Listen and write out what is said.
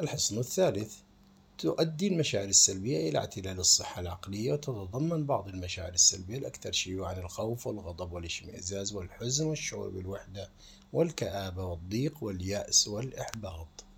الحصن الثالث. تؤدي المشاعر السلبية إلى اعتلال الصحة العقلية وتتضمن بعض المشاعر السلبية الأكثر شيوعًا الخوف والغضب والاشمئزاز والحزن والشعور بالوحدة والكآبة والضيق واليأس والإحباط.